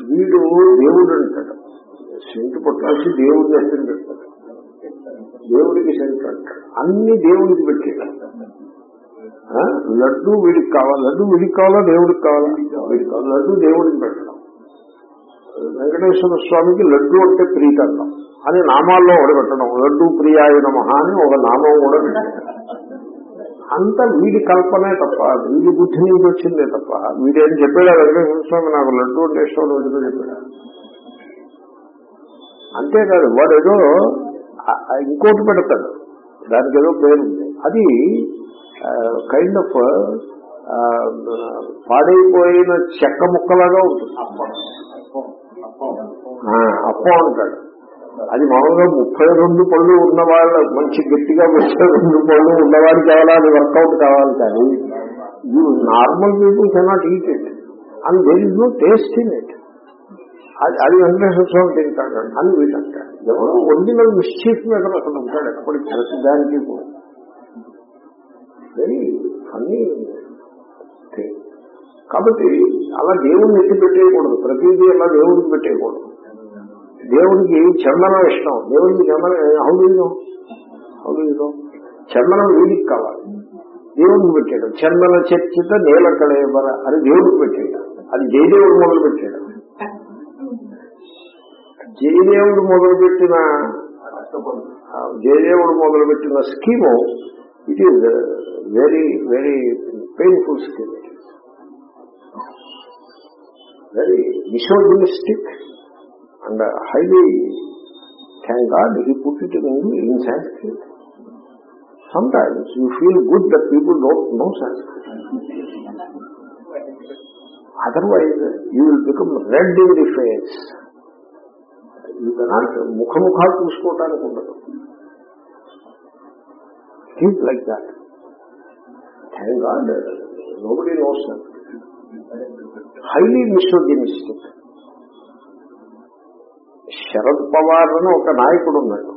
వీడు దేవుడు అంటాడు. సెంటు పట్టాల్సి దేవుడిని ఎత్తుని పెడతాడు. దేవుడికి సెంటు అంటాడు. అన్ని దేవుడికి పెట్టాడు లడ్డు వీడికి కావాలి? లడ్డు వీడికి కావాలా? దేవుడికి కావాలా? వీడికి కావాలి? లడ్డు దేవుడికి పెట్టడం. వెంకటేశ్వర స్వామికి లడ్డు అంటే ప్రీతంగం అని నామాల్లో ఒకటి పెట్టడం. లడ్డు ప్రియాయ నమః అని ఒక నామం కూడా పెట్టాడు. అంతా వీడి కల్పనే తప్ప వీడి బుద్ధి నుంచి వచ్చిందే తప్ప వీడేం చెప్పాడా? వెంకటేశ్వర స్వామి నాకు లడ్డు అంటే ఇష్టం లడ్డు చెప్పాడా? అంతేకాదు వాడు ఏదో ఇంకోటి పెడతాడు. దానికి ఏదో పేరు ఉంది. అది కైండ్ ఆఫ్ పాడైపోయిన చెక్క ముక్కలాగా ఉంటుంది. అప్పం అంటాడు. అది మామూలుగా ముప్పై రెండు పళ్ళు ఉన్నవాళ్ళ మంచి గట్టిగా ముప్పై రెండు పళ్ళు ఉన్నవాడు కావాలా అది వర్కౌట్ కావాలి కానీ you normal people cannot eat it. And there is no taste in it. అది అది వెంకటేశ్వర స్వామి తింటాడు అని వీటంటాడు ఎవరో ఒరిజినల్ మిస్చీఫ్ మీద అసలు ఉంటాడు ఎప్పటికి ప్రతి దానికి కూడా. వెరీ ఫన్నీ కాబట్టి అలా దేవుడిని ఎత్తి పెట్టేయకూడదు. ప్రతిదీ అలా దేవుడికి పెట్టేయకూడదు. దేవుడికి చందనం ఇష్టం. దేవుడికి చందనం హౌలీనో హౌలీనో చందనం వీడికి కావాలి. దేవుడికి పెట్టాడు చందన చర్చిత నేల కళేబర అది దేవుడికి పెట్టాడు అది జయదేవుడు మొదలు పెట్టాడు జయదేవుడు మొదలుపెట్టిన ఆ, జయదేవుడు మొదలుపెట్టిన scheme it is very very painful scheme it is very misogynistic And highly thank God he put it in in Sanskrit sometimes you feel good that people don't know Sanskrit. Otherwise, you will become red in the face. You cannot ముఖముఖాలు చూసుకోవటానికి ఉండదు think like that thank God nobody knows highly misogynistic Sharad Pawar అని ఒక నాయకుడు ఉన్నాడు.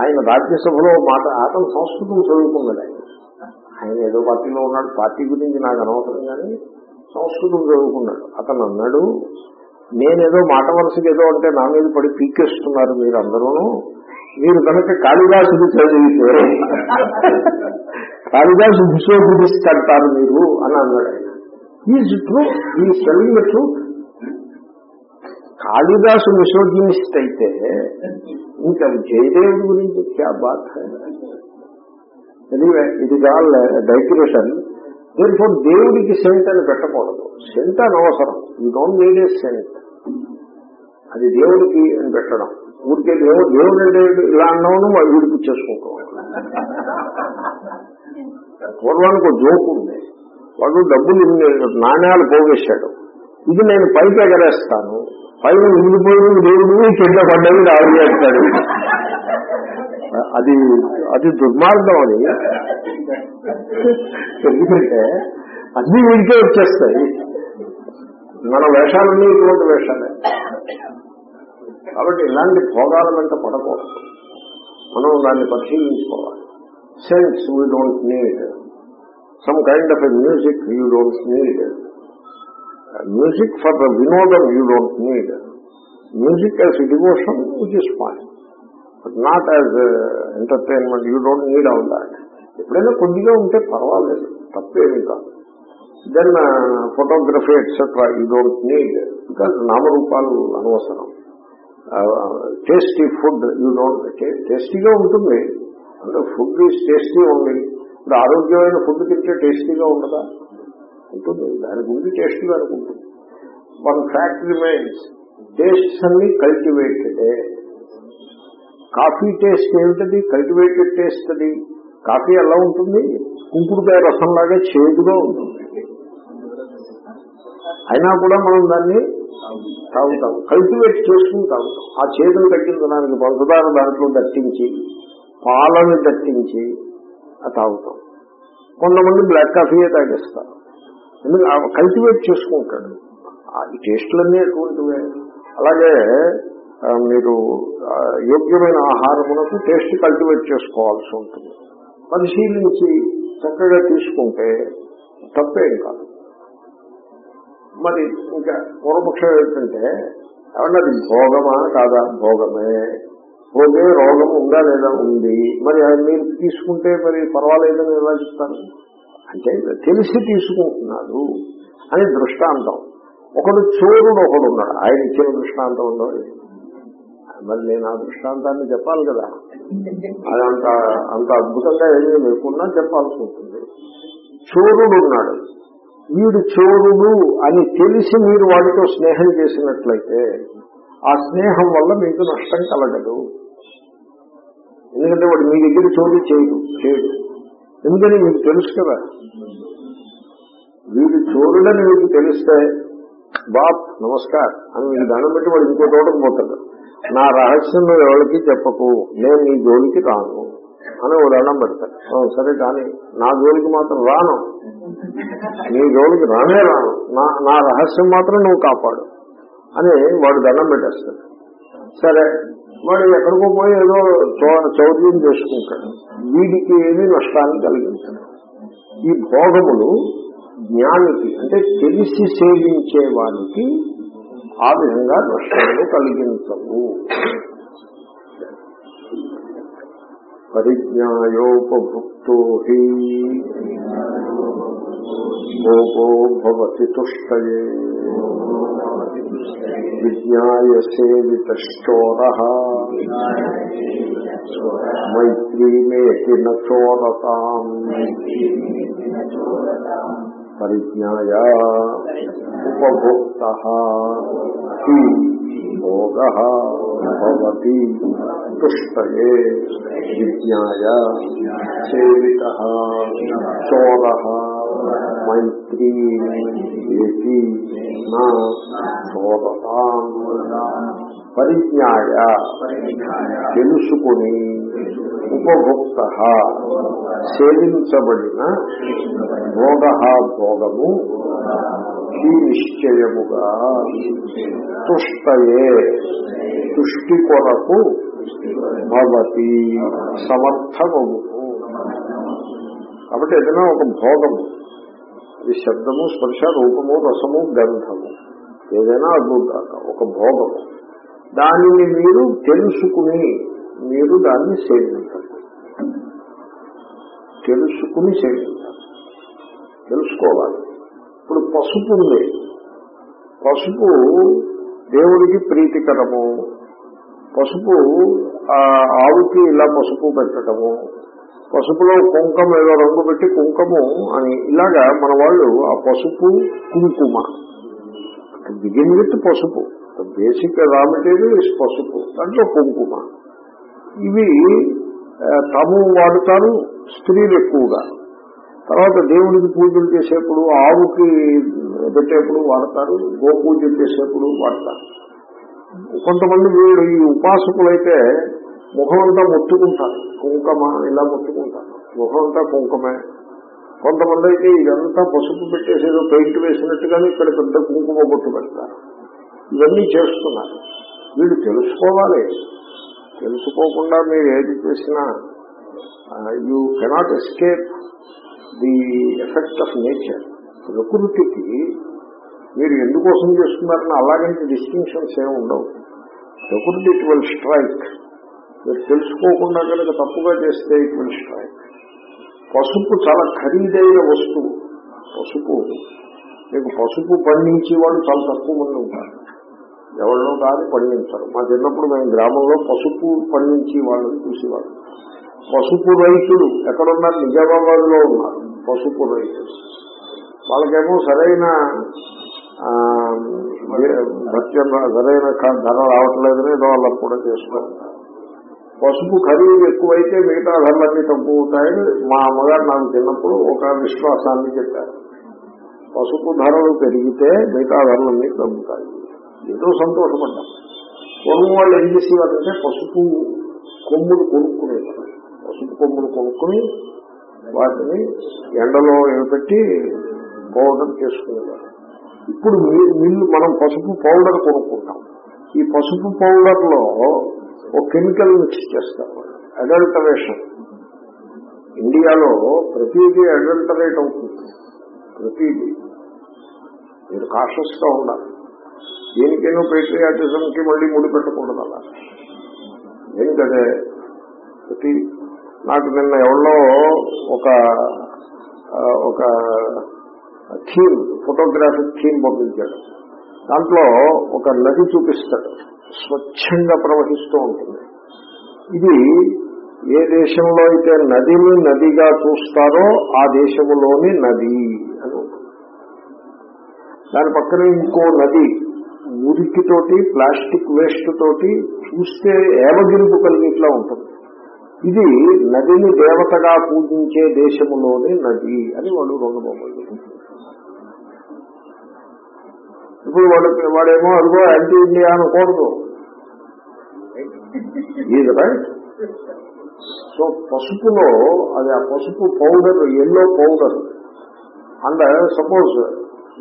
ఆయన రాజ్యసభలో మాట అతను సంస్కృతం చదువుకున్నాడు ఆయన. ఆయన ఏదో పార్టీలో ఉన్నాడు. పార్టీ గురించి నాకు అనవసరం కానీ సంస్కృతం చదువుకున్నాడు. అతను అన్నాడు నేనేదో మాట వరుసకి ఏదో అంటే నా మీద పడి పీకేస్తున్నారు మీరు అందరూను మీరు కనుక కాళిదాసుని చదివితే కాళిదాసు అంటారు మీరు అని అన్నాడు ఆయన. ఈజ్ ట్రూ ఈ సెల్లింగ్ ట్రూ కాళిదాసు మిసోజినిస్ట్ అయితే ఇంకా జయదేవుడి గురించి క్యా బాధ. ఎనీవే ఇది ఆల్ డైక్యురేషన్ దేనిపో దేవుడికి సెంట్ అని పెట్టకూడదు. సెంట్ అనవసరం ఈ డోంట్ నీడ్ ఏ సెంట్ అది దేవుడికి అని పెట్టడం. ఊరికే దేవుడు దేవుడు దేవుడు ఇలా అన్నాను వీడికి చేసుకుంటాం పూర్వానికి ఒక జోకు ఉంది. వాడు డబ్బులు నాణ్యాలు పోగేశాడు. ఇది నేను పైకి ఎగరేస్తాను. పైన మిగిలిపోయిన దేవుడు కింద పడ్డవి రావు చేస్తాడు. అది అది దుర్మార్గం అది. ఎందుకంటే అన్ని వీడికే వచ్చేస్తాయి. మన వేషాలన్నీ ఇటువంటి వేషాలే. కాబట్టి ఇలాంటి భోగాల వెంట పడకూడదు. మనం దాన్ని పరిశీలించుకోవాలి. Sense we don't need some kind of a music you don't need music for the వినోదం you don't need. Music as devotion which is fine. But not as entertainment you don't need all that. ఎప్పుడైనా కొద్దిగా ఉంటే పర్వాలేదు తప్పేమీ కాదు. Then photography etcetera you don't need because నామరూపాలు అనవసరం. Tasty food you don't టేస్టీగా ఉంటుంది. అంటే ఫుడ్ ఈజ్ టేస్టీ ఉంది ఇప్పుడు ఆరోగ్యమైన ఫుడ్ తింటే టేస్టీగా ఉండదా? ఉంటుంది దాని గురించి దానికి ఉంటుంది వన్ ఫ్యాక్ట్ రిమైన్స్ టేస్ట్స్ అన్ని కల్టివేటెడే. కాఫీ టేస్ట్ ఏమిటది? కల్టివేటెడ్ టేస్ట్ అది. కాఫీ ఎలా ఉంటుంది? కుంకుడుకాయ రసంలాగా చేదుగా ఉంటుంది. అయినా కూడా మనం దాన్ని తాగుతాం. కల్టివేట్ చేసుకుని తాగుతాం. ఆ చేతులు తగ్గించడానికి పంచదార దాంట్లో దట్టించి పాలను దట్టించి తాగుతాం. కొంతమంది బ్లాక్ కాఫీయే తాగేస్తారు. ఎందుకంటే కల్టివేట్ చేసుకుంటాడు. ఈ టేస్టులన్నీ అటువంటివే. అలాగే మీరు యోగ్యమైన ఆహారమునకు టేస్ట్ కల్టివేట్ చేసుకోవాల్సి ఉంటుంది. పరిశీలించి చక్కగా తీసుకుంటే తప్పేం కాదు. మరి ఇంకా పూర్వపక్షం ఏంటంటే ఏమన్నా అది భోగమా కాదా? భోగమే. భోగే రోగం ఉందా లేదా? ఉంది. మరి అది మీరు తీసుకుంటే మరి పర్వాలేదని ఎలా చెప్తాను అంటే తెలిసి తీసుకుంటున్నాడు అని దృష్టాంతం. ఒకడు చోరుడు ఒకడు ఉన్నాడు. ఆయన ఇచ్చిన దృష్టాంతం ఉండవు మరి నేను ఆ దృష్టాంతాన్ని చెప్పాలి కదా. అది అంత అంత అద్భుతంగా ఏమీ లేకుండా చెప్పాల్సి ఉంటుంది. చోరుడు ఉన్నాడు. వీడు చోరుడు అని తెలిసి మీరు వాడితో స్నేహం చేసినట్లయితే ఆ స్నేహం వల్ల మీకు నష్టం కలగదు. ఎందుకంటే వాడు మీ దగ్గర చోరీ చేయడు చేయడు. ఎందుకని మీకు తెలుసు కదా? వీడు చోరుడని మీకు తెలిస్తే బాప్ నమస్కార్ అని మీకు దండం పెట్టి వాడు ఇంకో తోటకు పోతాడు. నా రహస్యం నువ్వు ఎవరికి చెప్పకు నేను నీ జోలికి రాను అని ఓ దండం పెడతాడు. సరే కానీ నా జోలికి మాత్రం రాను. నీ జోలికి రానే రాను. నా నా రహస్యం మాత్రం నువ్వు కాపాడు అని వాడు దండం పెట్టేస్తాడు. సరే వాడు ఎక్కడికో పోయి ఏదో చౌర్యం చేసుకుంటాడు. వీడికి ఏమీ నష్టాన్ని కలిగించాడు ఈ భోగములు జ్ఞానికి అంటే తెలిసి సేవించే వారికి ఆ విధంగా నష్టాన్ని కలిగించవు. పరిజ్ఞాయోపభుక్తో భోగో భవతి తుష్టయే. విజ్ఞాయ సేవితోర మైత్రీమేతి నోరతాం పరిజ్ఞాయ ఉపభోక్త భోగ భవతి తుష్టయే విజ్ఞాయ సేవిత చోర మైత్రీ నా పరిజ్ఞాయ తెలుసుకుని ఉపభోక్త సేవించబడిన భోగ భోగము ఈ నిశ్చయముగా తుష్టయే తుష్టి కొరకు భవతి సమర్థమము కాబట్టి ఏదైనా ఒక భోగము అది శబ్దము స్పర్శ రూపము రసము గంధము. ఏదైనా అద్భుతాక ఒక భోగము. దానిని మీరు తెలుసుకుని మీరు దాన్ని సేవించాలి. తెలుసుకుని సేవించాలి. తెలుసుకోవాలి. ఇప్పుడు పసుపు ఉంది. పసుపు దేవుడికి ప్రీతికరము. పసుపు ఆ ఆవుకి ఇలా పసుపు పెట్టడము. పసుపులో కుంకుమ ఏదో రంగు పెట్టి కుంకము అని ఇలాగా మన వాళ్ళు ఆ పసుపు కుంకుమ. బిగిన్ విత్ పసుపు. బేసిక్ రా మెటీరియల్ పసుపు. దాంట్లో కుంకుమ. ఇవి తాము వాడుతారు స్త్రీలు ఎక్కువగా. తర్వాత దేవుడికి పూజలు చేసేప్పుడు ఆవుకి పెట్టేప్పుడు వాడతారు గోపూజ చేసేప్పుడు వాడతారు. కొంతమంది వీళ్ళు ఈ ఉపాసకులైతే ముఖం అంతా మొత్తుకుంటారు కుంకుమ ఇలా మొత్తుకుంటారు ముఖం అంతా కుంకుమే. కొంతమంది అయితే ఇదంతా పసుపు పెట్టేసి ఏదో పెయింట్ వేసినట్టుగానే ఇక్కడ పెద్ద కుంకుమ బొట్టు పెడతారు. ఇవన్నీ చేస్తున్నారు. వీళ్ళు తెలుసుకోవాలి. తెలుసుకోకుండా మీరు ఏది చేసినా you cannot escape the effect of nature ప్రకృతికి మీరు ఎందుకోసం చేస్తున్నారని అలాగంటే డిస్టింక్షన్స్ ఏమి ఉండవు. ప్రకృతి ఇట్ విల్ స్ట్రైక్ మీరు తెలుసుకోకుండా కనుక తప్పుగా చేస్తే ఇట్ స్ట్రైక్. పసుపు చాలా ఖరీదైన వస్తువు. పసుపు. మీకు పసుపు పండించే వాళ్ళు చాలా తక్కువ మంది ఉంటారు. ఎవరినో కానీ పండించారు. మా చిన్నప్పుడు మేము గ్రామంలో పసుపు పండించే వాళ్ళని చూసేవాళ్ళు పసుపు రైతులు ఎక్కడున్నారు? నిజామాబాద్లో ఉన్నారు పసుపు రైతులు. వాళ్ళకేమో సరైన ఆ, భత్యం సరైన ధర రావట్లేదని ఏదో వాళ్ళకు కూడా చేస్తూ ఉంటారు. పసుపు ఖరీదు ఎక్కువైతే మిగతా ధరలన్నీ తక్కువ అవుతాయని మా అమ్మగారు నాకు చిన్నప్పుడు ఒక విశ్వాసాన్ని చెప్పారు. పసుపు ధరలు పెరిగితే మిగతా ధరలన్నీ తగ్గుతాయి. ఎంతో సంతోషపడ్డాం. కొనుగోలు వాళ్ళు ఏం చేసేవారంటే పసుపు కొమ్ములు కొనుక్కునేవారు. పసుపు కొమ్ములు కొనుక్కుని వాటిని ఎండలో పెట్టి పౌడర్ చేసుకునేవారు. ఇప్పుడు మిల్లు మనం పసుపు పౌడర్ కొనుక్కుంటాం. ఈ పసుపు పౌడర్లో ఒక కెమికల్ మిక్స్ చేస్తారు అడల్టరేషన్ ఇండియాలో ప్రతిదీ అడల్టరేట్ అవుతుంది. ప్రతిదీ. మీరు కాషస్గా ఉండాలి. దేనికైనా పేట్రియాటిజం కి మళ్ళీ ముడి పెట్టకూడదు అలా. ఎందుకంటే ప్రతి నాకు నిన్న ఎవరో ఒక ఒక థీమ్ ఫోటోగ్రాఫిక్ థీమ్ పంపించాడు. దాంట్లో ఒక నది చూపిస్తాడు. స్వచ్ఛంగా ప్రవహిస్తూ ఉంటుంది. ఇది ఏ దేశంలో అయితే నదిని నదిగా చూస్తారో ఆ దేశంలోని నది అని ఉంటుంది. దాని పక్కన ఇంకో నది మురికితోటి ప్లాస్టిక్ వేస్ట్ తోటి చూస్తే ఏమగిరుపు కలిగిట్లా ఉంటుంది. ఇది నదిని దేవతగా పూజించే దేశములోని నది అని వాడు రెండు బొమ్మలు ఇప్పుడు వాడు వాడేమో అదిగో యాంటీ ఇండియా అనకూడదు. ఈజ్ రైట్ సో పసుపులో అది ఆ పసుపు powder yellow powder. And suppose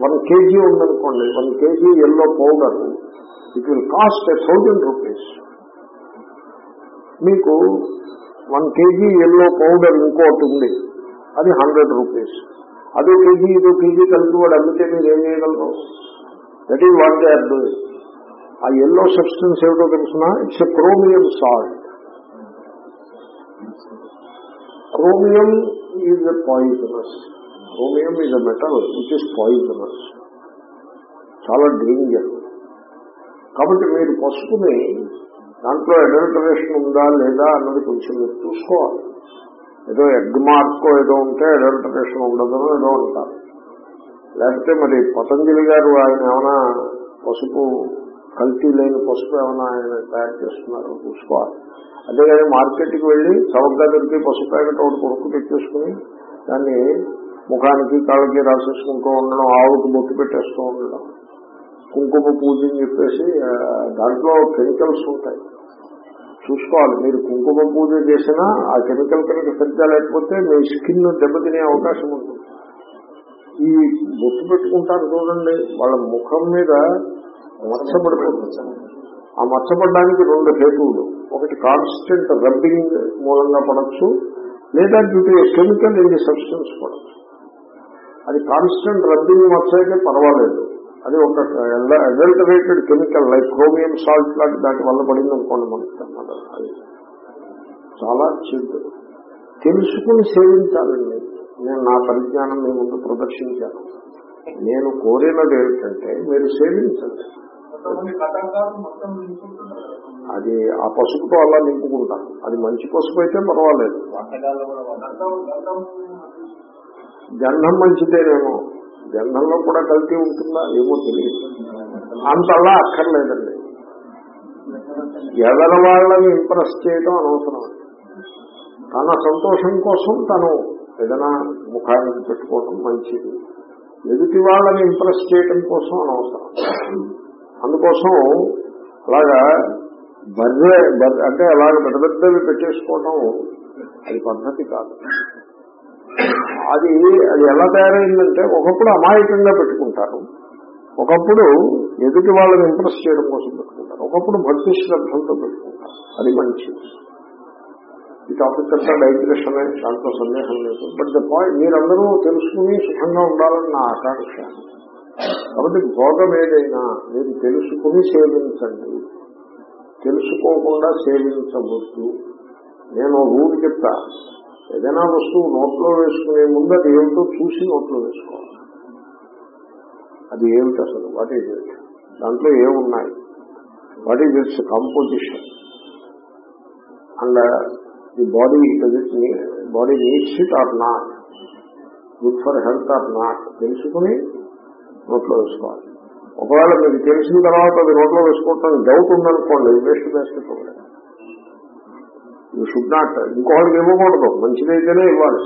one KG ఉందనుకోండి one KG yellow powder. It will cost thousand rupees మీకు వన్ కేజీ ఎల్లో పౌడర్ ఇంకోటి ఉంది అది హండ్రెడ్ రూపీస్ అదో కేజీ ఇదో కేజీ కలిపి వాడు అమ్మితే మీరు ఏం చేయగలరు? That is what they are doing ఆ ఎల్లో సబ్స్టెన్స్ ఏమిటో తెలుసిన? It's a chromium salt chromium is a poisonous chromium is a metal which is poisonous చాలా డేంజర్ కాబట్టి మీరు పసుపుని దాంట్లో అడల్టరేషన్ ఉందా లేదా అన్నది కొంచెం మీరు చూసుకోవాలి. ఏదో ఎగ్ మార్క్ ఏదో ఉంటే అడల్టరేషన్ ఉండదు ఏదో అంటారు లేకపోతే మరి పతంజలి గారు ఆయన ఏమైనా పసుపు కల్తీ లేని పసుపు ఏమైనా ఆయన తయారు చేస్తున్నారో చూసుకోవాలి. అంతేగాని మార్కెట్కి వెళ్ళి చవకగా దొరికి పసుపు ప్యాకెట్ ఒకటి కొడుకు తెచ్చేసుకుని దాన్ని ముఖానికి కాళ్ళకి రాసేసుకుంటూ ఉండడం ఆవుకి బొట్టు పెట్టేస్తూ ఉండడం కుంకుమ పూజ అని చెప్పేసి దాంట్లో కెమికల్స్ ఉంటాయి. చూసుకోవాలి. మీరు కుంకుమ పూజ చేసినా ఆ కెమికల్ కనుక సరిగ్గా లేకపోతే మీ స్కిన్ దెబ్బతినే అవకాశం ఉంటుంది. ఈ బొట్టు పెట్టుకుంటారు చూడండి వాళ్ళ ముఖం మీద మచ్చబడిపోతుంది. ఆ మచ్చబడడానికి రెండు హేతువులు. ఒకటి కాన్స్టెంట్ రబ్బింగ్ మూలంగా పడచ్చు లేదా due to chemical in substance పడచ్చు. అది కాన్స్టెంట్ రబ్బింగ్ మచ్చ అయితే పర్వాలేదు. అది ఒక adulterated chemical like chromium salt లాంటి దాని వల్ల పడింది అనుకోండి మనకి అన్నమాట అది చాలా చెడు. తెలుసుకుని సేవించాలండి. నేను నా పరిజ్ఞానం మీ ముందు ప్రదర్శించాను. నేను కోరినది ఏమిటంటే మీరు సేవించండి. అది ఆ పసుపుతో అలా నింపుకుంటాను అది మంచి పసుపు అయితే పర్వాలేదు. గంధం గంధం మంచిదేనేమో. గంధంలో కూడా కల్తీ ఉంటుందా ఏమో తెలియదు. అంతలా అక్కర్లేదండి. ఎదర వాళ్ళని ఇంప్రెస్ చేయడం అనవసరం. తన సంతోషం కోసం తను ఏదైనా ముఖాన్ని పెట్టుకోవటం మంచిది. ఎదుటి వాళ్ళని ఇంప్రెస్ చేయడం కోసం అనవసరం. అందుకోసం అలాగా బర్రె బర్రె అంటే అలాగ పెద్ద పెద్దవి పెట్టేసుకోవటం అది పద్ధతి కాదు. అది అది ఎలా తయారైందంటే ఒకప్పుడు అమాయకంగా పెట్టుకుంటారు. ఒకప్పుడు ఎదుటి వాళ్ళని ఇంప్రెస్ చేయడం కోసం పెట్టుకుంటారు. ఒకప్పుడు భక్తి శ్రద్ధలతో పెట్టుకుంటారు. అది మంచిది. ఈ టాపిక్ అంతా డైగ్రెషన్ దాంట్లో సందేహం లేదు. బట్ ద పాయింట్ మీరందరూ తెలుసుకుని సుఖంగా ఉండాలని నా ఆకాంక్ష. కాబట్టి భోగం ఏదైనా మీరు తెలుసుకుని సేవించండి. తెలుసుకోకుండా సేవించవద్దు. నేను రూల్ చెప్తా ఏదైనా వస్తువు నోట్లో వేసుకునే ముందు అది ఏమిటో చూసి నోట్లో వేసుకోవాలి. అది ఏమిటి అసలు? వాట్ ఈజ్ ఇట్ దాంట్లో ఏమున్నాయి? What is its composition and the body body needs it or not good for health or not తెలుసుకుని నోట్లో వేసుకోవాలి. ఒకవేళ మీకు తెలిసిన తర్వాత అది నోట్లో వేసుకోవటం డౌట్ ఉందనుకోండి వేస్ట్ వేసుకోండి యూ షుడ్ నాట్ ఇంకోటికి ఇవ్వకూడదు మంచిదైతేనే ఇవ్వాలి.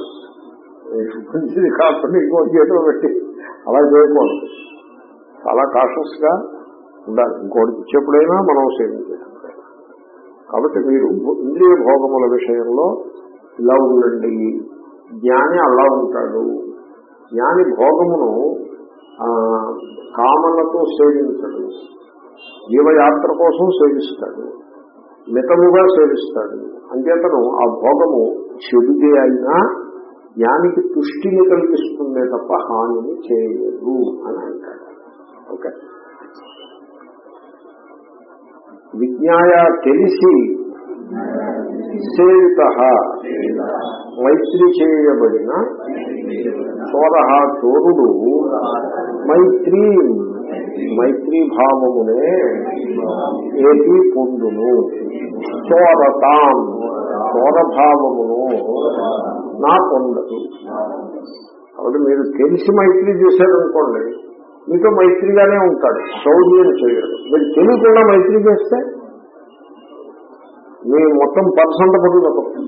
మంచిది కాకుండా ఇంకో చేతిలో పెట్టి అలా చేయకూడదు. చాలా కాషస్గా ఉండాలి. ఇంకోటి ఇచ్చేప్పుడైనా మనం సేవించాలి కాబట్టి మీరు ఇంద్రియ భోగముల విషయంలో ఇలా ఉండండి. జ్ఞాని అలా ఉంటాడు. జ్ఞాని భోగమును ఆ, కామనతో సేవించడు. జీవయాత్ర కోసం సేవిస్తాడు. మితముగా సేవిస్తాడు. అంచేతను ఆ భోగము చెడుదే అయినా జ్ఞానికి పుష్టిని కలిగిస్తుందే తప్ప హానిని చేయలేదు అని అంటాడు. ఓకే. విజ్ఞాయ తెలిసి సేవిత. మైత్రి చేయబడిన చోర చోరుడు మైత్రీ. మైత్రీ భావమునే ఏపీ పొందును. చోరతాం చోరభావమును నా పొందదు కాబట్టి మీరు తెలిసి మైత్రి చేశారనుకోండి మీతో మైత్రిగానే ఉంటాడు. సౌర్యం చేయడు. మీరు తెలియకుండా మైత్రి చేస్తే? మీ మొత్తం పర్సంట పట్టుదల.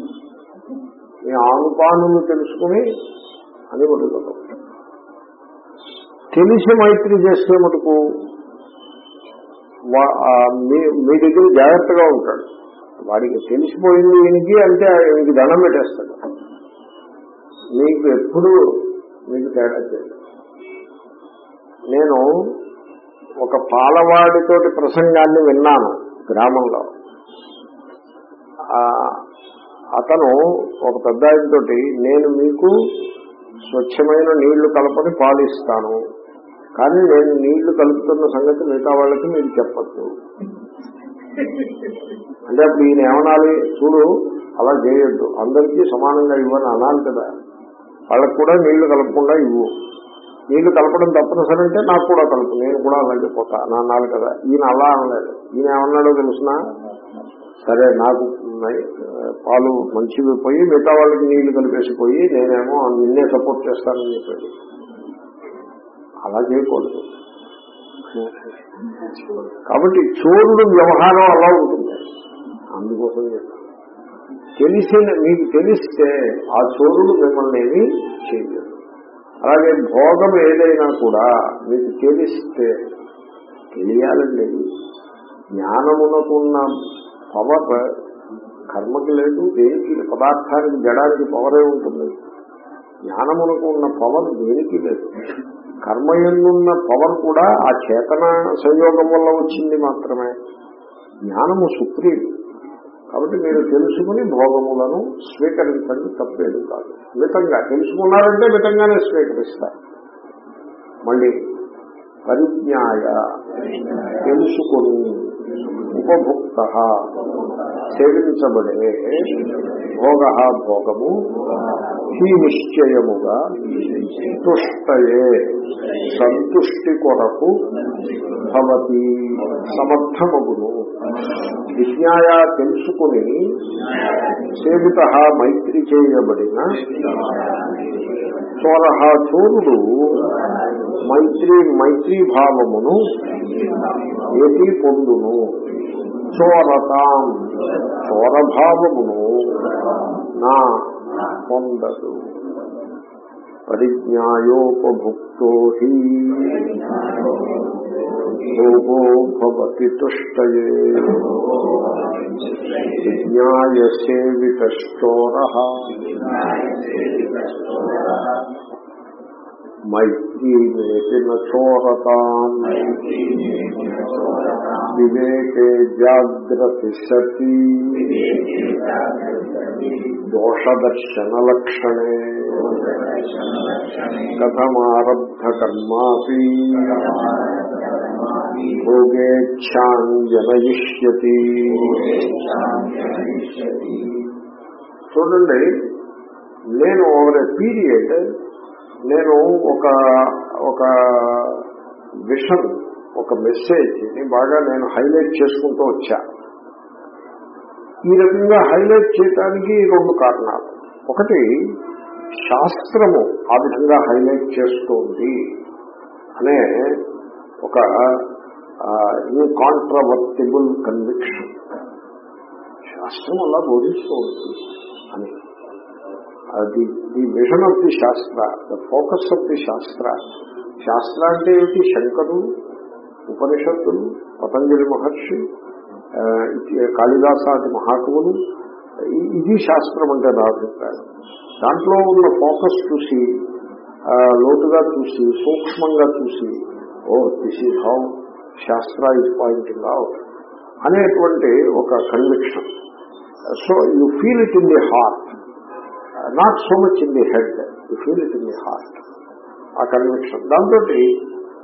మీ ఆనుపానులు తెలుసుకుని అది పట్టుదల. తెలిసి మైత్రి చేస్తే మటుకు మీ- మీ దగ్గర జాగ్రత్తగా ఉంటాడు. వాడికి తెలిసిపోయింది ఈయనకి అంటే ఈయనకి దండం పెట్టేస్తాడు. మీకు ఎప్పుడు మీకు తేడా చేయదు. నేను ఒక పాలవాడితోటి ప్రసంగాన్ని విన్నాను గ్రామంలో. అతను ఒక పెద్ద ఆయనతోటి నేను మీకు స్వచ్ఛమైన నీళ్ళు కలపని పాలిస్తాను కానీ నేను నీళ్ళు కలుపుతున్న సంగతి మిగతా వాళ్ళకి మీరు చెప్పద్దు. అంటే అప్పుడు ఈయన ఏమనాలి? చూడు అలా చేయొద్దు. అందరికీ సమానంగా ఇవ్వని అనాలి కదా. వాళ్ళకు కూడా నీళ్ళు కలపకుండా ఇవ్వు. నీళ్ళు కలపడం తప్పనిసరి అంటే నాకు కూడా కలుపు నేను కూడా అలాగే పోతా. నా నాలు కదా. ఈయన అలా అనలేదు. ఈయన ఏమన్నాడో తెలుసిన? సరే నాకు పాలు మంచివి పోయి మిగతా వాళ్ళకి నీళ్ళు కలిపేసిపోయి నేనేమో నిన్నే సపోర్ట్ చేస్తానని చెప్పాడు. అలా చేయకూడదు. కాబట్టి చోరుడు వ్యవహారం అలా ఉంటుంది. అందుకోసం చెప్పాను. తెలిసిన మీకు తెలిస్తే ఆ చోరుడు మిమ్మల్ని ఏమీ చేయలేదు. అలాగే భోగం ఏదైనా కూడా మీకు తెలిస్తే తెలియాలండి జ్ఞానమునకున్న పవర్ కర్మకి లేదు దేనికి పదార్థానికి జడానికి పవరే ఉంటుంది. జ్ఞానమునకు ఉన్న పవర్ దేనికి లేదు. కర్మ కర్మయందున్న పవర్ కూడా ఆ చేతన సంయోగం వల్ల వచ్చింది మాత్రమే. జ్ఞానము సుప్రీం. కాబట్టి మీరు తెలుసుకుని భోగములను స్వీకరించండి తప్పేది కాదు. మితంగా తెలుసుకున్నారంటే మితంగానే స్వీకరిస్తారు. మళ్ళీ పరిజ్ఞాయ తెలుసుకుని ఉపభుక్త సేవించబడే భోగ భోగము హీ నిశ్చయముగా తుష్టయే సంతుష్టి కొరకు భవతి సమర్థమగును. విజ్ఞాయ తెలుసుకుని సేవిత మైత్రి చేయబడిన చోరహ చోరుడు మైత్రి మైత్రీ భావమును ఏటి పొందును. చోరతాం చోరభావమును నా పొందదు పరిజ్ఞాయోపభుక్తో హి భోగో భవతి తుష్టయే విజ్ఞాయ సేవితోర మైత్రీమేతి నోరతాం వివేకే జాగ్రతి సతి దోషదర్శనలక్షణే కథమారబ్ధ కర్మాపి భోగేచ్ఛాంజనయిష్యతి చూడండి నేను ఓవర్ ఎ పీరియడ్ నేను ఒక ఒక విషన్ ఒక మెసేజ్ని బాగా నేను హైలైట్ చేసుకుంటూ వచ్చా. ఈ రకంగా హైలైట్ చేయటానికి రెండు కారణాలు. ఒకటి శాస్త్రము ఆ విధంగా హైలైట్ చేస్తోంది అనే ఒక ఇన్కాంట్రవర్టిబుల్ కన్విక్షన్ శాస్త్రం అలా బోధిస్తూ ఉంటుంది అని. అది the vision of the shastra the focus of the shastra. శాస్త్ర అంటే ఏమిటి? శంకరులు ఉపనిషత్తులు పతంజలి మహర్షి కాళిదాసాది మహాకవులు ఇది శాస్త్రం అంటే నా అభిప్రాయం. దాంట్లో ఉన్న ఫోకస్ చూసి లోటుగా లోతుగా చూసి సూక్ష్మంగా చూసి ఓ this is how shastra is pointing out అనేటువంటి ఒక conviction so you feel it in the heart not so much in the head you feel it in the heart ఆ కన్విక్షన్ దాంతో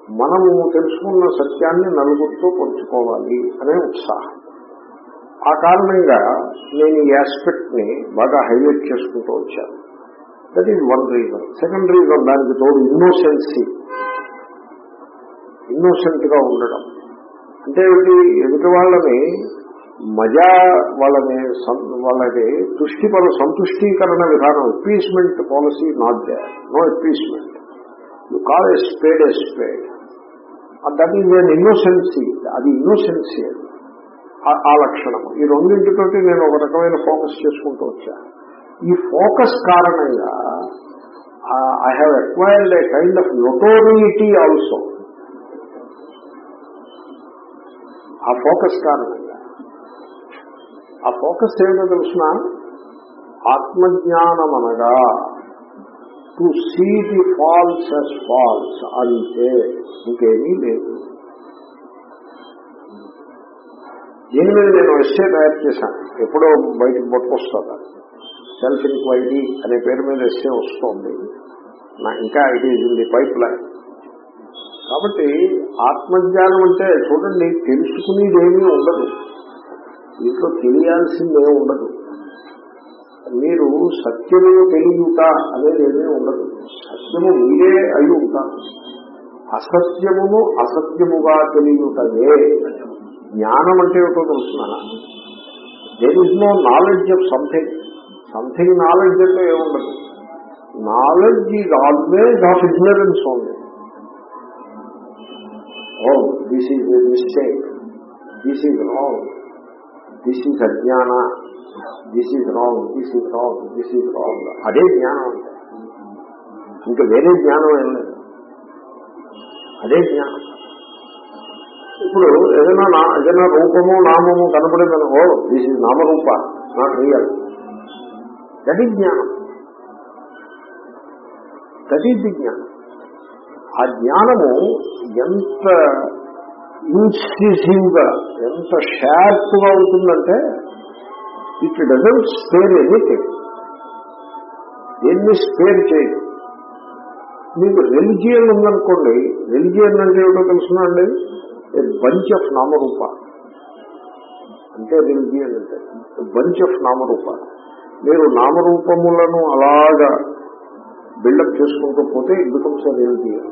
మనము తెలుసుకున్న సత్యాన్ని నలుగురితో పంచుకోవాలి అనే ఉత్సాహం. ఆ కారణంగా నేను ఈ ఆస్పెక్ట్ని బాగా హైలైట్ చేసుకుంటూ వచ్చాను. That is one reason second reason దానికి తోడు ఇన్నోసెన్సీ ఇన్నోసెంట్గా ఉండడం. అంటే ఎదుటి వాళ్ళని మజా వాళ్ళని వాళ్ళకి తుష్టిపర సంతుష్టీకరణ విధానం appeasement policy not they know appeasement you call a spade a spade that is an innocency అది ఇన్నోసెన్సీ ఆ- లక్షణం. ఈ రెండింటితోటి నేను ఒక రకమైన ఫోకస్ చేసుకుంటూ వచ్చా. ఈ ఫోకస్ కారణంగా I have acquired a kind of notoriety also ఆ ఫోకస్ కారణంగా. ఆ ఫోకస్ ఏమిటో తెలుసిన? ఆత్మజ్ఞానం అనగా to see the false as false అంతే ఇంకేమీ లేదు. దీని మీద నేను ఎస్సే తయారు చేశాను. ఎప్పుడో బయటకు పట్టుకొస్తాను. సెల్ఫ్ ఇన్క్వైరీ అనే పేరు మీద ఎస్సే వస్తుంది. నా ఇంకా ఇది ఇది పైప్ లైన్ కాబట్టి ఆత్మజ్ఞానం అంటే చూడండి తెలుసుకునేది ఏమీ ఉండదు. దీంట్లో తెలియాల్సిందే ఉండదు. మీరు సత్యము తెలియట అనేది ఏమీ ఉండదు. సత్యము మీరే అయి ఉంటారు అసత్యమును అసత్యముగా తెలియటదే జ్ఞానం అంటే ఏమిటో తెలుస్తున్నానా there is no knowledge of something something knowledge అంటే ఏముండదు? Knowledge is always of ignorance only oh this is mistake this is wrong this is అజ్ఞాన this is wrong this is wrong this is wrong అదే జ్ఞానం. అంటే ఇంకా వేరే జ్ఞానం ఏం లేదు. అదే జ్ఞానం. ఇప్పుడు ఏదైనా ఏదైనా రూపము నామము కనపడిందని ఓ దిస్ ఈజ్ నామరూప నాట్ రియల్ దట్ ఈజ్ జ్ఞానం. దట్ ఈజ్ ది జ్ఞానం. ఆ జ్ఞానము ఎంత ఇన్సిసివ్గా ఎంత షార్ప్గా ఉంటుందంటే ఇట్ డజంట్ స్పేర్ ఎనీథింగ్. దేన్ని స్పేర్ చేయదు మీకు రెలిజియన్ ఉందనుకోండి రెలిజియన్ అంటే ఏమిటో తెలుసునండి బంచ్ ఆఫ్ నామరూప. అంటే రెలిజియన్ అంటే బంచ్ ఆఫ్ నామరూప. మీరు నామరూపములను అలాగా బిల్డప్ చేసుకుంటూ పోతే ఇట్ బికమ్స్ రెలిజియన్.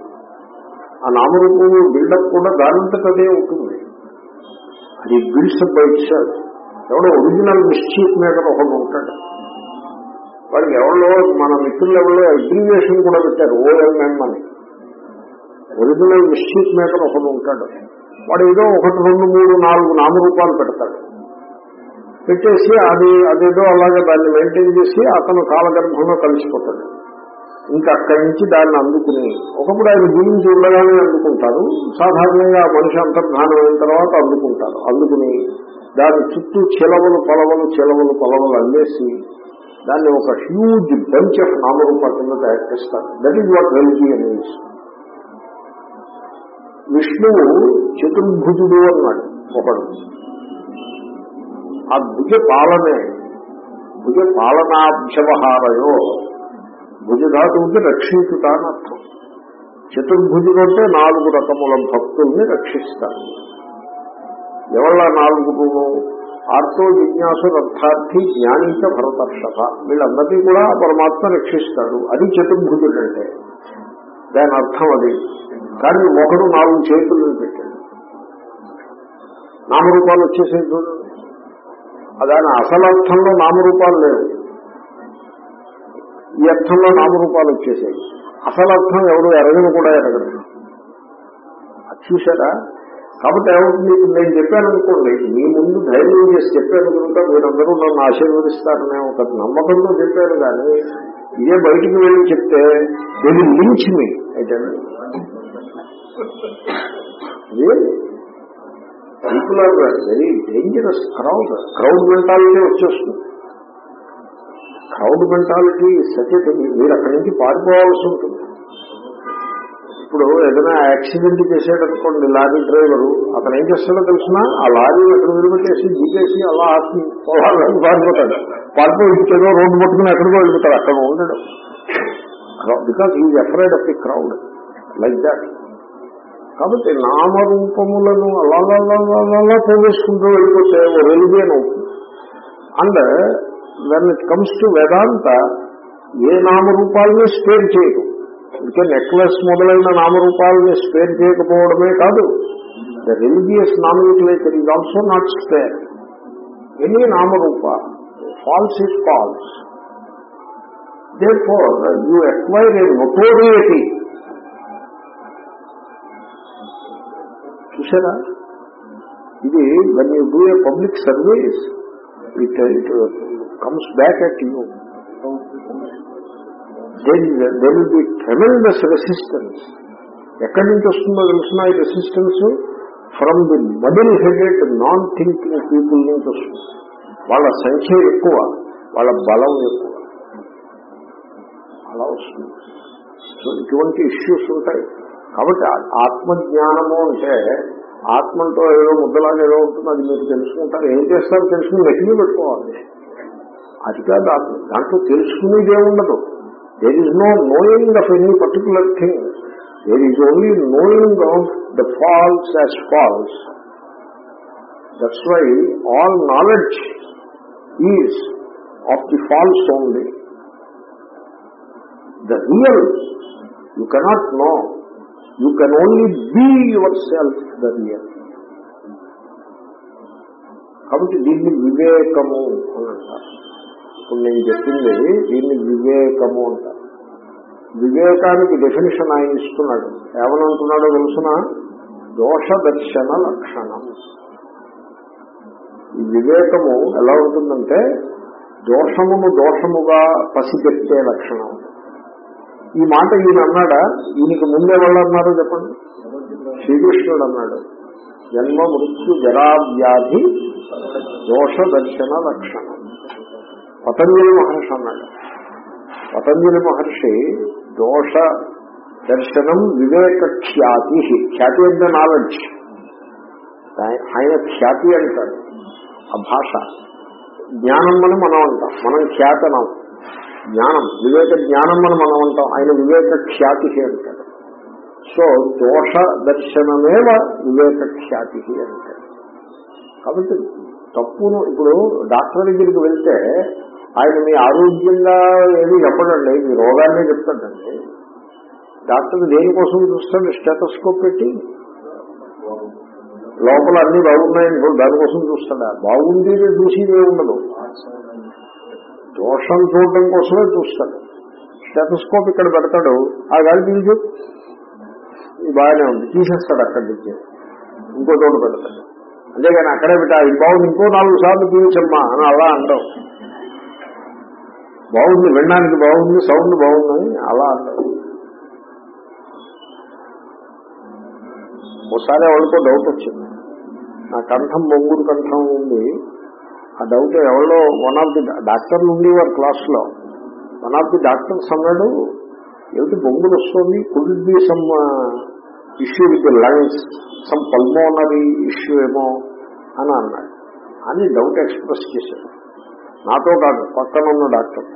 ఆ నామరూపము బిల్డప్ కూడా దానంతట ఉంటుంది. అది బిల్డ్స్ బై ఇట్సెల్ఫ్. ఎవడో ఒరిజినల్ మిస్చీఫ్ మేకర్ ఒకడు ఉంటాడు. వాడికి ఎవరో మన మిత్రులు ఎవరో అగ్రిగేషన్ కూడా పెట్టారు ఓఎల్ఎం అని. ఒరిజినల్ మిస్చీఫ్ మేకర్ ఒకడు ఉంటాడు. వాడు ఏదో ఒకటి రెండు మూడు నాలుగు నామరూపాలు పెడతాడు. పెట్టేసి అది అదేదో అలాగే దాన్ని మెయింటైన్ చేసి అతను కాలగర్భంలో కలిసిపోతాడు. ఇంకా అక్కడి నుంచి దాన్ని అందుకుని ఒకప్పుడు ఆయన జీవించి ఉండగానే అందుకుంటారు. సాధారణంగా మనిషి అంతర్ధానం అయిన తర్వాత అందుకుంటారు. అందుకుని దాని చుట్టూ చిలవలు పొలవలు చిలవలు పొలవలు అల్లేసి దాన్ని ఒక హ్యూజ్ బంచ్ ఆఫ్ నామరూప కింద తయారు చేస్తారు. That is what religion is Vishnu చతుర్భుజుడు అన్నాడు ఒకడు. ఆ భుజ పాలనే భుజ పాలనాభ్యవహారయో భుజధాతువుకి రక్షించుట అని అర్థం చతుర్భుజుడు అంటే నాలుగు రకముల భక్తుల్ని రక్షిస్తారు. ఎవళ్ళ నాలుగు ఆర్తో జిజ్ఞాసు అర్థార్థి జ్ఞానించ భరతర్షభ. వీళ్ళందరినీ కూడా పరమాత్మ రక్షిస్తాడు. అది చతుర్భుజుడు అంటే దాని అర్థం అది. కానీ ఒకడు నాలుగు చేతులను పెట్టాడు. నామరూపాలు వచ్చేసే చూడండి దాని అసలు అర్థంలో నామరూపాలు లేవు. ఈ అర్థంలో నామరూపాలు వచ్చేసాయి. అసలు అర్థం ఎవరు ఎరగను కూడా ఎరగడు అది చూసారా కాబట్టి ఏమవుతుంది? నేను చెప్పాను అనుకోండి మీ ముందు ధైర్యం చేసి చెప్పాను కనుక మీరందరూ నన్ను ఆశీర్వదిస్తారనే ఒక నమ్మకంతో చెప్పాను కానీ ఇదే బయటికి వెళ్ళి చెప్తే ఇది లించ్ మీ అయితే people are very dangerous crowd crowd mentality వచ్చేస్తుంది. క్రౌడ్ మెంటాలిటీ సత్యత మీరు అక్కడి నుంచి పారిపోవాల్సి ఉంటుంది. ఇప్పుడు ఏదైనా యాక్సిడెంట్ చేసేటనుకోండి లారీ డ్రైవరు అతను ఏం చేస్తాడో తెలిసిన? ఆ లారీ అక్కడ విలుపెట్టేసి దిగేసి అలా ఆత్మ పొలాలను పారిపోతాడు. పారిపోయి రోడ్డు పట్టుకుని ఎక్కడికో వెళ్ళిపోతాడు అక్కడ ఉండడం. Because is afraid of the crowd like that కాబట్టి నామరూపములను అలా పోగేసుకుంటూ వెళ్ళిపోతే ఓ రెలిజియన్ అవుతుంది. And when it comes to Vedanta ఏ నామరూపాలని స్పేర్ చేయదు అందుకే నెక్లెస్ మొదలైన నామరూపాలని స్పేర్ చేయకపోవడమే కాదు the religious nomenclature is also not spare any నామరూప false is false therefore you acquire a notoriety చూసారా ఇది when you do a public service it, it comes back at you there, is a, ఎక్కడి నుంచి వస్తుందో తెలిసిన ఈ resistance from the middle headed non thinking people నుంచి వస్తుంది. వాళ్ళ సంఖ్య ఎక్కువ వాళ్ళ బలం ఎక్కువ. అలా వస్తుంది. సో ఇటువంటి ఇష్యూస్ ఉంటాయి. కాబట్టి ఆత్మజ్ఞానము అంటే ఆత్మంతో ఏదో ముద్దలాగా ఏదో ఉంటుంది అది మీరు తెలుసుకుంటారు. ఏం చేస్తారో? తెలుసుకుని నెట్టిని పెట్టుకోవాలి. అది కాదు ఆత్మ. దాంట్లో తెలుసుకునేది ఏముండదు. there is no knowing of any particular thing there is only knowing of the false as false that's why all knowledge is of the false only the real you cannot know you can only be yourself the real కాబట్టి దీన్ని వివేకము అని అంటారు ఇప్పుడు నేను చెప్పింది దీన్ని వివేకము అంటారు వివేకానికి డెఫినేషన్ ఆయన ఇస్తున్నాడు. ఏమనంటున్నాడో తెలుసిన? దోష దర్శన లక్షణం. ఈ వివేకము ఎలా ఉంటుందంటే దోషమును దోషముగా పసిగట్టే లక్షణం. ఈ మాట ఈయన అన్నాడా? ఈయనకి ముందే వాళ్ళు అన్నారో చెప్పండి. శ్రీకృష్ణుడు అన్నాడు. జన్మ మృత్యు జరా వ్యాధి దోష దర్శన లక్షణం. పతంజలి మహర్షి అన్నాడు. పతంజలి మహర్షి దోష దర్శనం వివేక ఖ్యాతి ఖ్యాతి అంటే నాలెడ్జ్ ఆయన ఖ్యాతి అంటారు. ఆ భాష. జ్ఞానం అని మనం అంటాం. మనం ఖ్యాతనం జ్ఞానం వివేక జ్ఞానం అని మనం అంటాం. ఆయన వివేక ఖ్యాతి అంటాడు. సో దోష దర్శనమేవ వివేక ఖ్యాతి అంటాడు. కాబట్టి తప్పును ఇప్పుడు డాక్టర్ దగ్గరికి వెళ్తే ఆయన మీ ఆరోగ్యంగా ఏమీ చెప్పడండి మీ రోగాన్నే చెప్తాడండి. డాక్టర్ దేనికోసం చూస్తాడు? స్టెటస్కోప్ పెట్టి? లోపల అన్ని బాగున్నాయని దానికోసం చూస్తాడా? బాగుంది చూసి ఉండదు. దోషం చూడటం కోసమే చూస్తాడు. స్టెటస్కోప్ ఇక్కడ పెడతాడు. ఆ గాలి పీల్చు. బాగానే ఉంది. తీసేస్తాడు అక్కడి నుంచి. ఇంకో చోట పెడతాడు. అంతేగాని అక్కడే పెట్టా. ఇది బాగుంది ఇంకో నాలుగు సార్లు పీల్చమ్మా అని అలా అంటావు. బాగుంది వినడానికి బాగుంది సౌండ్ బాగుందని అలా అంటావు ఒకసారి ఎవరికో డౌట్ వచ్చింది. నా కంఠం బొంగుడు కంఠం ఉంది. ఆ డౌట్ ఎవరో వన్ ఆఫ్ ది డాక్టర్లు ఉండేవారు క్లాస్లో వన్ ఆఫ్ ది డాక్టర్స్ అన్నాడు ఏమిటి బొంగుడు వస్తుంది? Could be some issue with lungs some pulmonary issue ఏమో? అని అన్నాడు. అని డౌట్ ఎక్స్ప్రెస్ చేశాడు. నాతో కాదు పక్కన ఉన్న డాక్టర్.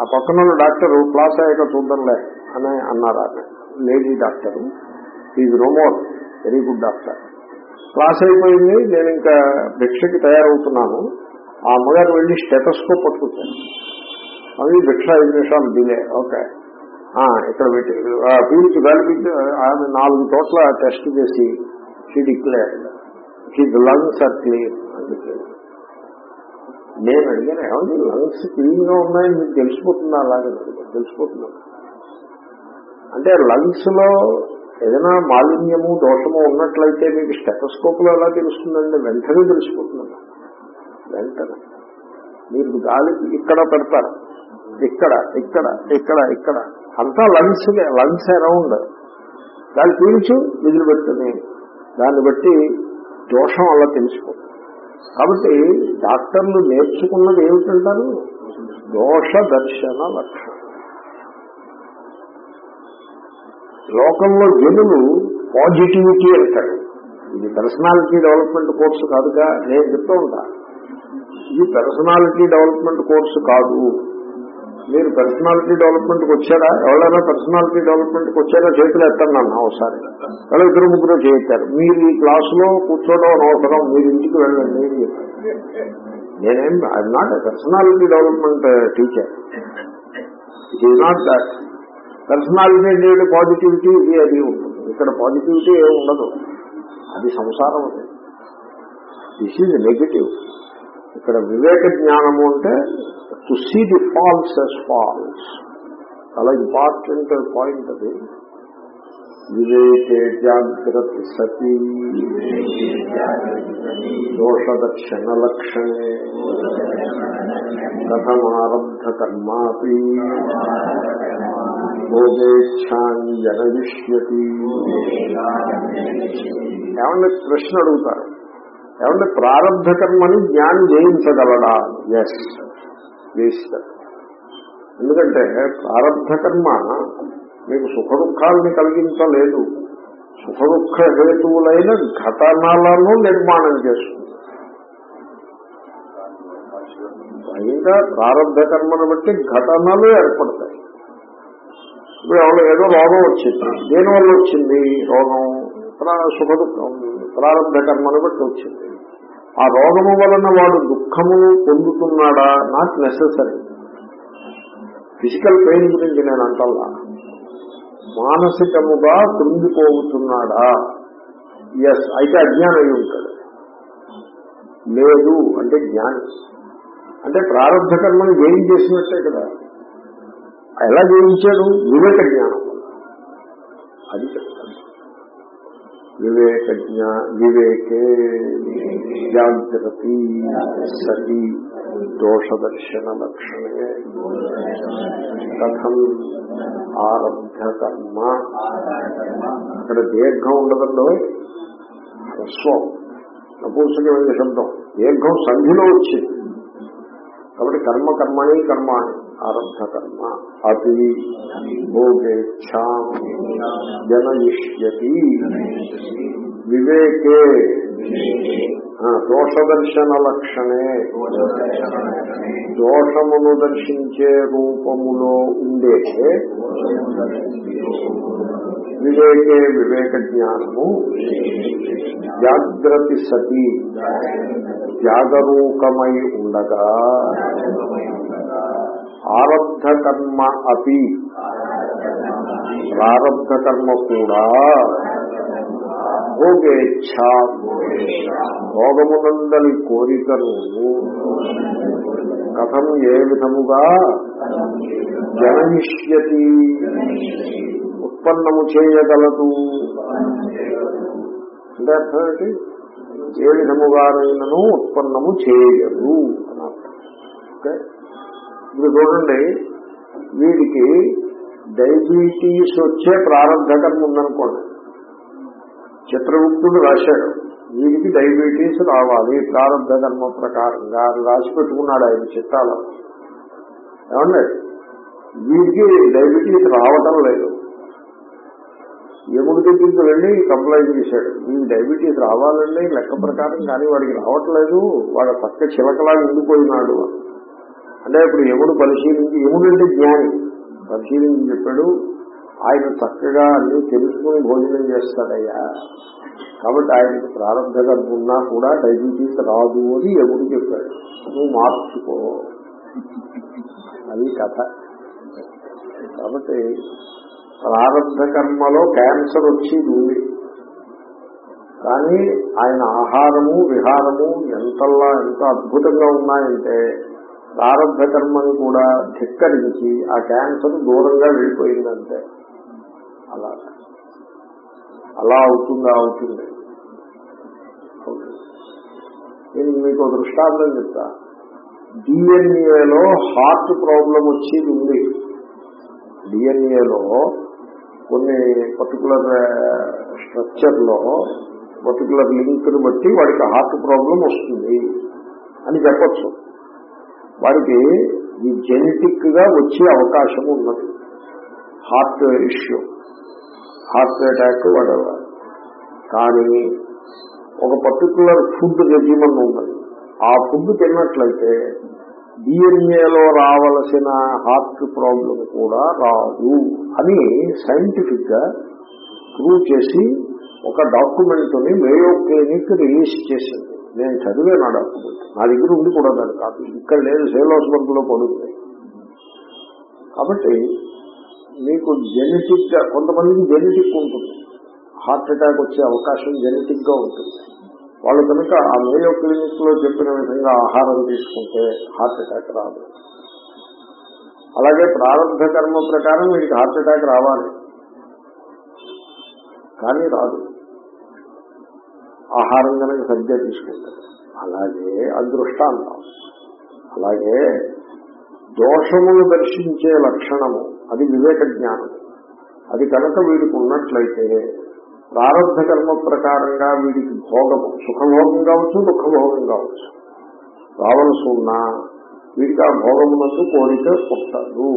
ఆ పక్కన ఉన్న డాక్టర్ క్లాస్ అయ్యాక చూద్దాంలే అని అన్నారు ఆమె. Lady doctor. ఈజ్ రోమోర్ వెరీ గుడ్ డాక్టర్. క్లాస్ అయిపోయింది నేను ఇంకా భిక్షకి తయారవుతున్నాను. ఆ అమ్మగారు వెళ్ళి స్టెటస్కోప్ పట్టుకుంటాను అవి భిక్ష ఐదు నిమిషాలు డిలే. ఓకే. ఇక్కడ పెట్టి ఆ, పీల్చి ఆమె నాలుగు చోట్ల టెస్ట్ చేసి she declare his lungs are clean అందుకే. నేను అడిగాను ఏమండి లంగ్స్ క్లీన్గా ఉన్నాయని మీకు తెలిసిపోతుందా? అలాగే అడిగాను. తెలిసిపోతుందా. అంటే లంగ్స్లో ఏదైనా మాలిన్యము దోషము ఉన్నట్లయితే మీకు స్టెటస్కోప్లో ఎలా తెలుస్తుందండి? వెంటనే తెలిసిపోతుంది. వెంటనే. మీరు గాలి ఇక్కడ పెడతారు. ఇక్కడ ఇక్కడ ఇక్కడ ఇక్కడ. అంతా లంగ్స్ లంగ్స్ అరౌండ్. దాన్ని పీల్చు విధులు పెడుతుంది. దాన్ని బట్టి దోషం అలా తెలిసిపోతుంది. కాబట్టి డాక్టర్లు నేర్చుకున్నది ఏమిటంటారు? దోష దర్శన లక్షణం. లోకంలో జనులు పాజిటివిటీ అంటారు. ఇది పర్సనాలిటీ డెవలప్మెంట్ కోర్సు కాదుగా నేను చెప్తూ ఉంటా. ఇది పర్సనాలిటీ డెవలప్మెంట్ కోర్సు కాదు. మీరు పర్సనాలిటీ డెవలప్మెంట్కి వచ్చారా? ఎవరైనా పర్సనాలిటీ డెవలప్మెంట్కి వచ్చారా? చేతులు ఎత్తండి అన్న ఒకసారి. వాళ్ళు ఇద్దరు ముగ్గురు చేయించారు మీరు ఈ క్లాసులో కూర్చోవడం అవసరం మీరు ఇంటికి వెళ్ళండి మీరు నేనేం I'm not personality development teacher it is not that personality అనేది పాజిటివిటీ ఇది అది ఉంటుంది ఇక్కడ పాజిటివిటీ ఏమి ఉండదు. అది సంసారం అది. దిస్ ఈజ్ నెగిటివ్ ఇక్కడ వివేక జ్ఞానము అంటే to see the false as false చాలా ఇంపార్టెంట్ పాయింట్ అది. వివేకే జాగ్రత్త సతీ. దోషదర్శన లక్షణే కథమారబ్ధ కర్మాపి భోగేచ్ఛాంజనయిష్యతి ఏమంటే ప్రశ్న అడుగుతారు? ఏమంటే ప్రారంభ కర్మని జ్ఞానం జయించగలడా? ఎస్ జయిస్తారు ఎందుకంటే ప్రారంభ కర్మ మీకు సుఖ దుఃఖాలని కలిగించలేదు. సుఖ దుఃఖ హేతువులైన ఘటనలను నిర్మాణం చేస్తుంది. ఇంకా ప్రారంభ కర్మను బట్టి ఘటనలు ఏర్పడతాయి. ఇప్పుడు ఎవరు ఏదో రోగం వచ్చింది. దేనివల్ల వచ్చింది? రోగం. సుఖ దుఃఖం. ప్రారంభ కర్మను బట్టి వచ్చింది. ఆ రోగము వలన వాడు దుఃఖమును పొందుతున్నాడా? నాట్ నెససరీ ఫిజికల్ పెయిన్ గురించి నేను అంటల్లా. మానసికముగా కృంగిపోతున్నాడా? ఎస్ అయితే అజ్ఞానం అయి ఉంటాడు. లేదు అంటే జ్ఞాని. అంటే ప్రారంభ కర్మను ఏం చేసినట్టే కదా. ఎలా జయించాడు వివేక జ్ఞానం. అది చెప్తాను. వివేకజ్ఞ వివేకే జాగ్రతి సతి దోషదర్శన లక్షణే కథం ఆరబ్ధ కర్మ అక్కడ దీర్ఘం ఉండదండో హ్రస్వం నపూంసకమైన శబ్దం. దీర్ఘం సంధిలో వచ్చింది. కాబట్టి కర్మ కర్మణి కర్మాణి ఆరంభకర్మ. అతి భోగేచ్ఛా జనయిష్యతి. వివేకే. ఆ, దోషదర్శన లక్షణే దోషమును దర్శించే రూపములో ఉండే వివేకే వివేక జ్ఞానము జాగ్రత్త సతి. జాగరూకమై ఉండగా ఆరబ్ధ కర్మ అపి. ప్రారబ్ధ కర్మ కూడా భోగేచ్ఛ. భోగమునందలి కోరికను కథం ఏ విధముగా? జనయిష్యతి ఉత్పన్నము చేయగలదు. అంటే అర్థమేంటి ఏ విధముగానైనను ఉత్పన్నము చేయగలదు అని అర్థం ఓకే? ఇప్పుడు చూడండి వీడికి డైబెటీస్ వచ్చే ప్రారంభ కర్మ ఉందనుకోండి. చిత్రగుప్తుడు రాశాడు వీడికి డైబెటీస్ రావాలి ప్రారంభ కర్మ ప్రకారంగా అని రాసి పెట్టుకున్నాడు ఆయన చిత్తాలో ఏమండి? వీడికి డైబెటీస్ రావటం లేదు. ఎముడి దగ్గరికి వెళ్ళి కంప్లైంట్ చేశాడు ఈ డైబెటీస్ రావాలండి లెక్క ప్రకారం కానీ వాడికి రావట్లేదు వాడు పక్క చిలకలాగా ఉండిపోయినాడు అని. అంటే ఇప్పుడు యముడు పరిశీలించి యముడు అంటే జ్ఞాని. పరిశీలించి చెప్పాడు ఆయన చక్కగా అన్ని తెలుసుకుని భోజనం చేస్తాడయ్యా. కాబట్టి ఆయనకి ప్రారంభంగా ఉన్నా కూడా డైబెటీస్ రాదు అని యముడు చెప్పాడు. నువ్వు మార్చుకో. అది కథ. కాబట్టి ప్రారంభ కర్మలో క్యాన్సర్ వచ్చేది. ఉంది కానీ ఆయన ఆహారము విహారము ఎంతల్లా ఎంత అద్భుతంగా ఉన్నాయంటే ప్రారంభ కర్మని కూడా ధిక్కరించి ఆ క్యాన్సర్ దూరంగా వెళ్ళిపోయిందంటే. అలా. అలా అవుతుందా? అవుతుంది. నేను మీకు దృష్టాంతం చెప్తా. డిఎన్ఏలో హార్ట్ ప్రాబ్లం వచ్చేది ఉంది. డిఎన్ఏలో కొన్ని పర్టికులర్ స్ట్రక్చర్లో పర్టికులర్ లింక్ బట్టి వాడికి హార్ట్ ప్రాబ్లం వస్తుంది అని చెప్పచ్చు. వాడికి ఈ జెనెటిక్గా వచ్చే అవకాశం ఉన్నది. హార్ట్ ఇష్యూ హార్ట్ అటాక్ వాడేవారు కానీ ఒక పర్టికులర్ ఫుడ్ రెజిమన్ ఉన్నది. ఆ ఫుడ్ తిన్నట్లయితే డిఎన్ఏలో రావలసిన హార్ట్ ప్రాబ్లం కూడా రాదు అని సైంటిఫిక్గా ప్రూవ్ చేసి ఒక డాక్యుమెంట్ని మేయో క్లినిక్ రిలీజ్ చేసింది. నేను చదివాను ఆ డాక్యుమెంట్ నా దగ్గర ఉంది కూడా దాని కాదు. ఇక్కడ లేదు సేలోస్ హాస్పిటల్లో పడుతుంది కాబట్టి మీకు జెనెటిక్గా కొంతమందికి జెనెటిక్ ఉంటుంది. హార్ట్ అటాక్ వచ్చే అవకాశం జెనెటిక్గా ఉంటుంది. వాళ్ళు కనుక ఆ మేయో క్లినిక్లో చెప్పిన విధంగా ఆహారం తీసుకుంటే హార్ట్ అటాక్ రాదు. అలాగే ప్రారంభ కర్మ ప్రకారం వీడికి హార్ట్ అటాక్ రావాలి. కానీ రాదు. ఆహారం కనుక సరిగ్గా తీసుకుంటారు అలాగే అదృష్టాంతం అలాగే దోషమును దర్శించే లక్షణము అది వివేక జ్ఞానం అది కనుక వీడికి ఉన్నట్లయితే ప్రారంభ కర్మ ప్రకారంగా వీడికి భోగము సుఖభోగం కావచ్చు దుఃఖభోగం కావచ్చు. రావలసి ఉన్నా వీడికి ఆ భోగమునందు కోరిక పుట్టదు.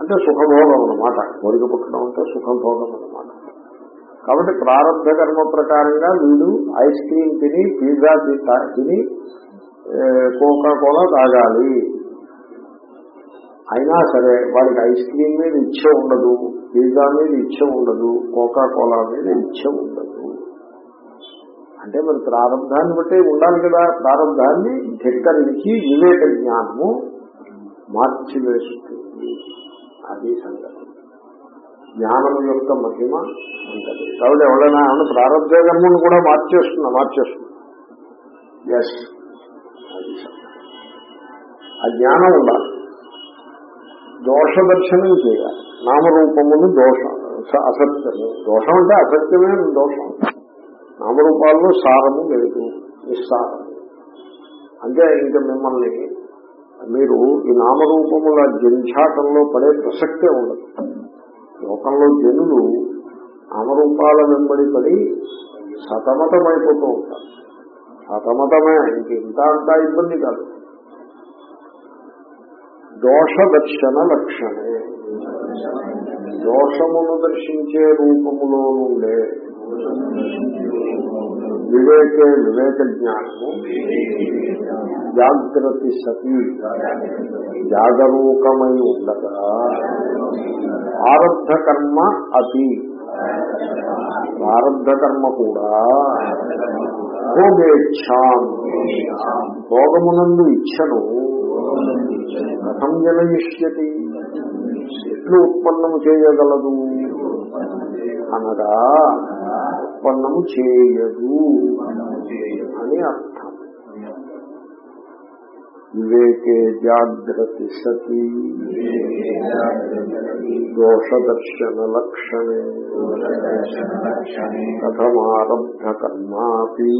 అంటే సుఖభోగం అన్నమాట. కోరిక పుట్టడం అంటే సుఖభోగం అన్నమాట. కాబట్టి ప్రారంభ కర్మ ప్రకారంగా వీడు ఐస్ క్రీమ్ తిని పిజ్జా తిని కోకా కోలా తాగాలి. అయినా సరే వాడికి ఐస్ క్రీమ్ మీద ఇచ్చ ఉండదు పిజ్జా మీద ఇచ్చ ఉండదు కోకా కోలా మీద ఇచ్చ ఉండదు. అంటే మరి ప్రారంభాన్ని బట్టి ఉండాలి కదా. ప్రారంభాన్ని ధిక్కరించి వివేక జ్ఞానము మార్చివేస్తుంది. అది సంగతి. జ్ఞానం యొక్క మహిమ ఉంటుంది. కాబట్టి ఎవరైనా ప్రారంభ కర్మను కూడా మార్చేస్తున్నా మార్చేస్తున్నా. ఎస్. ఆ జ్ఞానం ఉండాలి. దోష దర్శనం చేయాలి. నామరూపములు దోషం అసత్యము. దోషం అంటే అసత్యమే దోషం. నామరూపాల్లో సారము లేదు నిస్సారము. అంటే ఇంకా మిమ్మల్ని మీరు ఈ నామరూపముల జంఝాటంలో పడే ప్రసక్తే ఉండదు. లోకంలో జనులు నామరూపాల వెంబడి పడి సతమతమైపోతూ ఉంటారు. సతమతమే ఇంక ఇంత అంతా ఇబ్బంది కాదు. దోష దర్శన లక్షణే దోషమును దర్శించే రూపములో నుండే వివేకే వివేక జ్ఞానము. జాగ్రత్త సతి. జాగరూకమై ఉండగా ప్రారంధ కర్మ అతి ప్రారంధ కర్మ కూడా భోగేచ్ఛాం. భోగమునందు ఇచ్చను. కథం జనయిష్యతి. ఎట్లు ఉత్పన్నము చేయగలదు? అనగా ఉత్పన్నము చేయదు. అని అర్థం. వివేకే జాగ్రత్త సతి దోషదర్శన లక్షణే కథమారబ్ధ కర్మాపి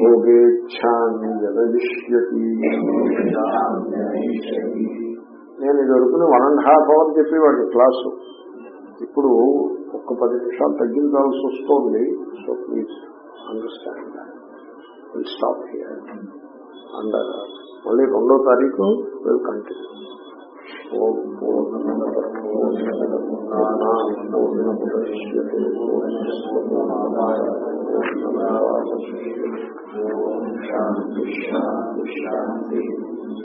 భోగేచ్ఛాన్ని జనయిష్యతి నేను ఇది వరకు వన్ అండ్ హాఫ్ అవర్ చెప్పేవాడిని క్లాసు ఇప్పుడు ఒక్క పది నిమిషాలు తగ్గించాల్సి వస్తుంది. So please understand will stop here and మళ్ళీ రెండో తారీఖు will continue Om Shanti Shanti Shanti